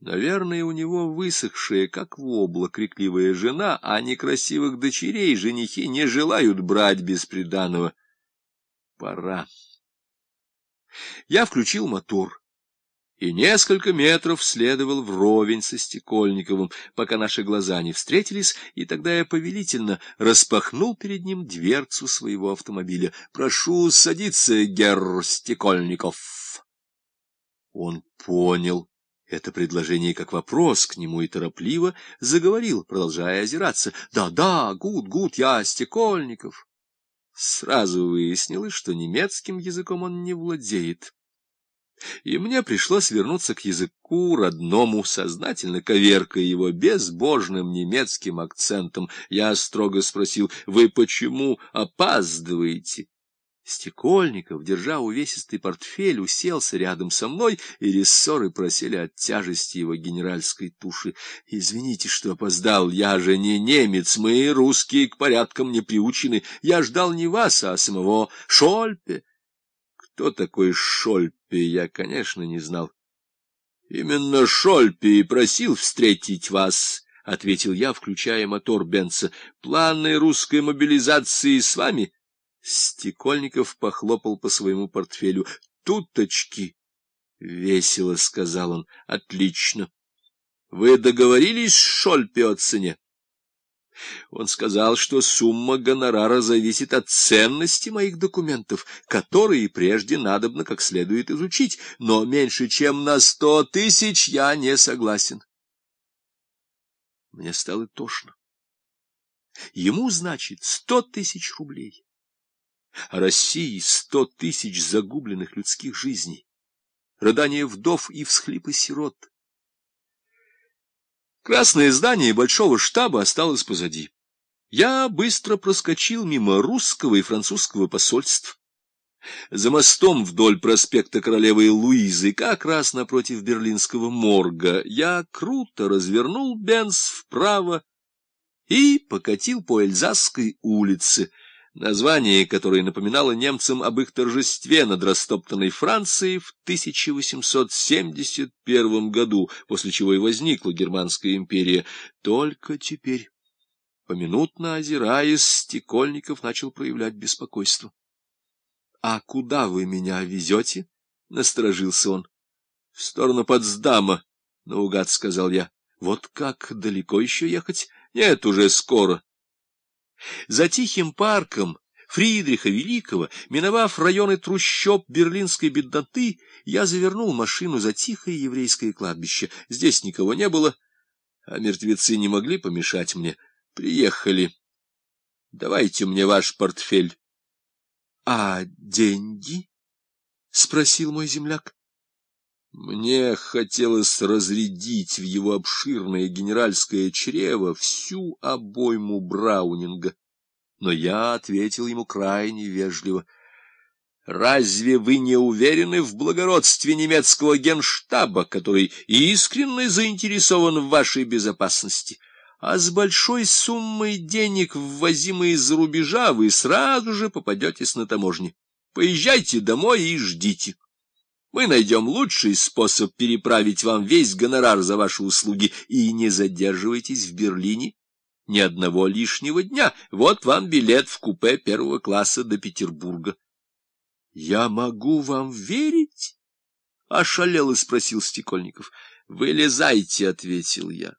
Наверное, у него высохшая, как вобла, крикливая жена, а некрасивых дочерей женихи не желают брать без приданого. Пора. Я включил мотор и несколько метров следовал вровень со Стекольниковым, пока наши глаза не встретились, и тогда я повелительно распахнул перед ним дверцу своего автомобиля. «Прошу садиться, герр Стекольников!» Он понял это предложение как вопрос к нему и торопливо заговорил, продолжая озираться. «Да-да, гуд, гуд, я Стекольников!» Сразу выяснилось, что немецким языком он не владеет. И мне пришлось вернуться к языку родному, сознательно коверкая его безбожным немецким акцентом. Я строго спросил, «Вы почему опаздываете?» Стекольников, держа увесистый портфель, уселся рядом со мной, и рессоры просили от тяжести его генеральской туши. — Извините, что опоздал, я же не немец, мы, русские, к порядкам не приучены. Я ждал не вас, а самого Шольпе. Кто такой Шольпе, я, конечно, не знал. — Именно Шольпе и просил встретить вас, — ответил я, включая мотор Бенца. — Планы русской мобилизации с вами? — Стекольников похлопал по своему портфелю. — Туточки! — весело сказал он. — Отлично. Вы договорились с Шольпе о цене? Он сказал, что сумма гонорара зависит от ценности моих документов, которые прежде надобно как следует изучить, но меньше чем на сто тысяч я не согласен. Мне стало тошно. Ему, значит, сто тысяч рублей России сто тысяч загубленных людских жизней, рыдания вдов и всхлипы сирот. Красное здание большого штаба осталось позади. Я быстро проскочил мимо русского и французского посольств. За мостом вдоль проспекта Королевы Луизы, как раз напротив берлинского морга, я круто развернул Бенц вправо и покатил по Эльзасской улице, название которое напоминало немцам об их торжестве над растоптанной Францией в 1871 году, после чего и возникла Германская империя. Только теперь, поминутно озираясь, Стекольников начал проявлять беспокойство. — А куда вы меня везете? — насторожился он. — В сторону Потсдама, — наугад сказал я. — Вот как, далеко еще ехать? Нет, уже скоро. За тихим парком Фридриха Великого, миновав районы трущоб берлинской бедноты, я завернул машину за тихое еврейское кладбище. Здесь никого не было, а мертвецы не могли помешать мне. Приехали. Давайте мне ваш портфель. — А деньги? — спросил мой земляк. Мне хотелось разрядить в его обширное генеральское чрево всю обойму Браунинга, но я ответил ему крайне вежливо. «Разве вы не уверены в благородстве немецкого генштаба, который искренне заинтересован в вашей безопасности?» а с большой суммой денег, ввозимой из-за рубежа, вы сразу же попадетесь на таможне. Поезжайте домой и ждите. Мы найдем лучший способ переправить вам весь гонорар за ваши услуги, и не задерживайтесь в Берлине ни одного лишнего дня. Вот вам билет в купе первого класса до Петербурга. — Я могу вам верить? — ошалело спросил Стекольников. — Вылезайте, — ответил я.